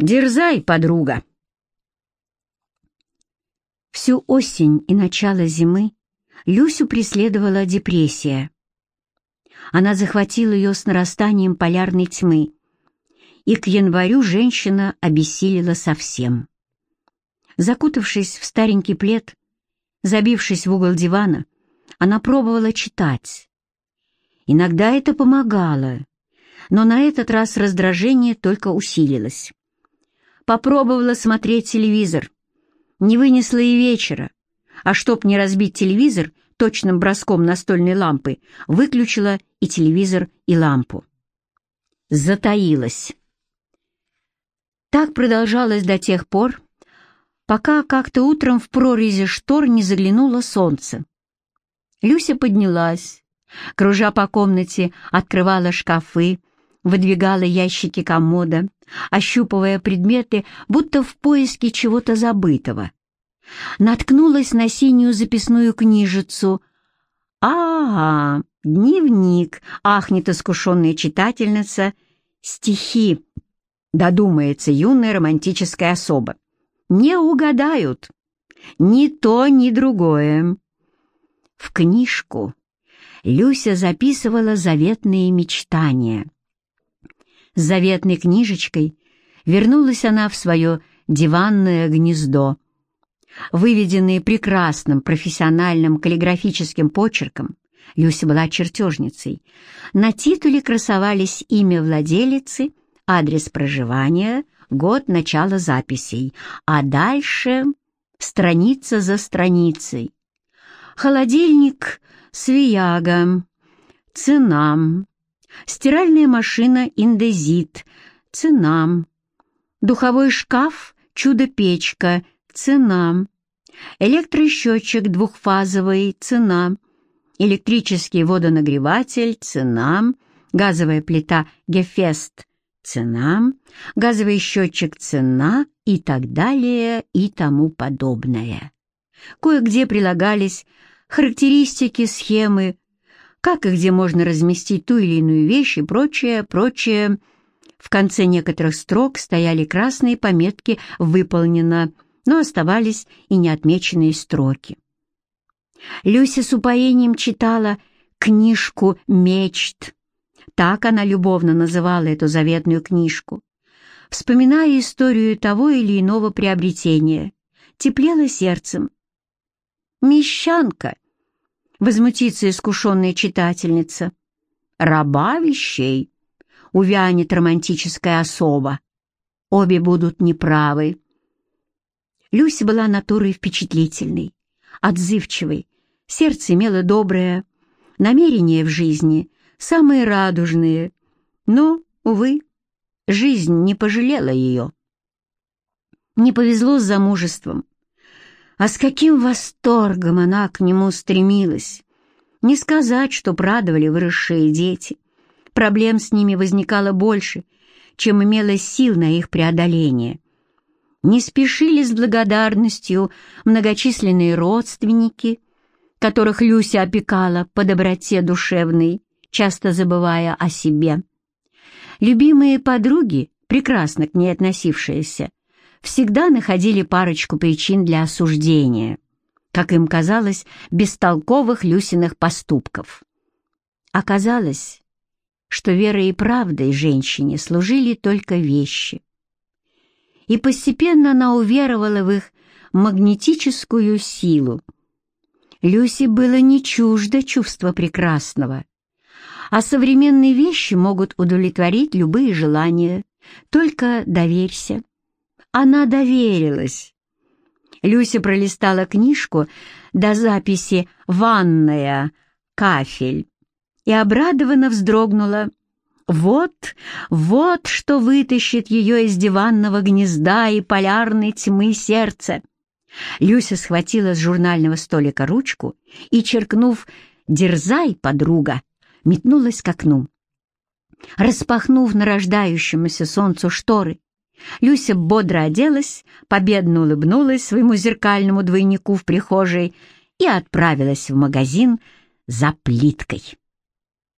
Дерзай, подруга. Всю осень и начало зимы Люсю преследовала депрессия. Она захватила ее с нарастанием полярной тьмы, и к январю женщина обессилила совсем. Закутавшись в старенький плед, забившись в угол дивана, она пробовала читать. Иногда это помогало, но на этот раз раздражение только усилилось. Попробовала смотреть телевизор. Не вынесла и вечера, а чтоб не разбить телевизор, точным броском настольной лампы выключила и телевизор, и лампу. Затаилась. Так продолжалось до тех пор, пока как-то утром в прорези штор не заглянуло солнце. Люся поднялась, кружа по комнате, открывала шкафы, выдвигала ящики комода, ощупывая предметы, будто в поиске чего-то забытого. Наткнулась на синюю записную книжицу. «Ага, дневник», — ахнет искушенная читательница, «стихи», — додумается юная романтическая особа. «Не угадают. Ни то, ни другое». В книжку Люся записывала заветные мечтания. С заветной книжечкой вернулась она в свое диванное гнездо. Выведенные прекрасным профессиональным каллиграфическим почерком, Люся была чертежницей, на титуле красовались имя владелицы, адрес проживания, год начала записей, а дальше страница за страницей. Холодильник «Свияга», цена, стиральная машина «Индезит», цена, духовой шкаф «Чудо-печка», цена, электросчетчик двухфазовый, цена, электрический водонагреватель, цена, газовая плита «Гефест», цена, газовый счетчик, цена. И так далее и тому подобное. Кое-где прилагались характеристики, схемы, как и где можно разместить ту или иную вещь и прочее, прочее. В конце некоторых строк стояли красные пометки «Выполнено», но оставались и неотмеченные строки. Люся с упоением читала книжку «Мечт». Так она любовно называла эту заветную книжку. Вспоминая историю того или иного приобретения, теплело сердцем. «Мещанка!» — возмутится искушенная читательница. «Раба вещей!» — увянет романтическая особа. Обе будут неправы. Люся была натурой впечатлительной, отзывчивой, сердце имело доброе, намерения в жизни самые радужные, но, увы, жизнь не пожалела ее. Не повезло с замужеством, а с каким восторгом она к нему стремилась! Не сказать, что прадовали выросшие дети. Проблем с ними возникало больше, чем имело сил на их преодоление. Не спешили с благодарностью многочисленные родственники, которых Люся опекала по доброте душевной, часто забывая о себе. Любимые подруги, прекрасно к ней относившиеся, всегда находили парочку причин для осуждения, как им казалось, бестолковых Люсиных поступков. Оказалось, что верой и правдой женщине служили только вещи. И постепенно она уверовала в их магнетическую силу. Люси было не чуждо чувство прекрасного, а современные вещи могут удовлетворить любые желания, только доверься. Она доверилась. Люся пролистала книжку до записи «Ванная, кафель» и обрадованно вздрогнула. Вот, вот что вытащит ее из диванного гнезда и полярной тьмы сердца. Люся схватила с журнального столика ручку и, черкнув «Дерзай, подруга!», метнулась к окну. Распахнув нарождающемуся солнцу шторы, Люся бодро оделась, победно улыбнулась своему зеркальному двойнику в прихожей и отправилась в магазин за плиткой.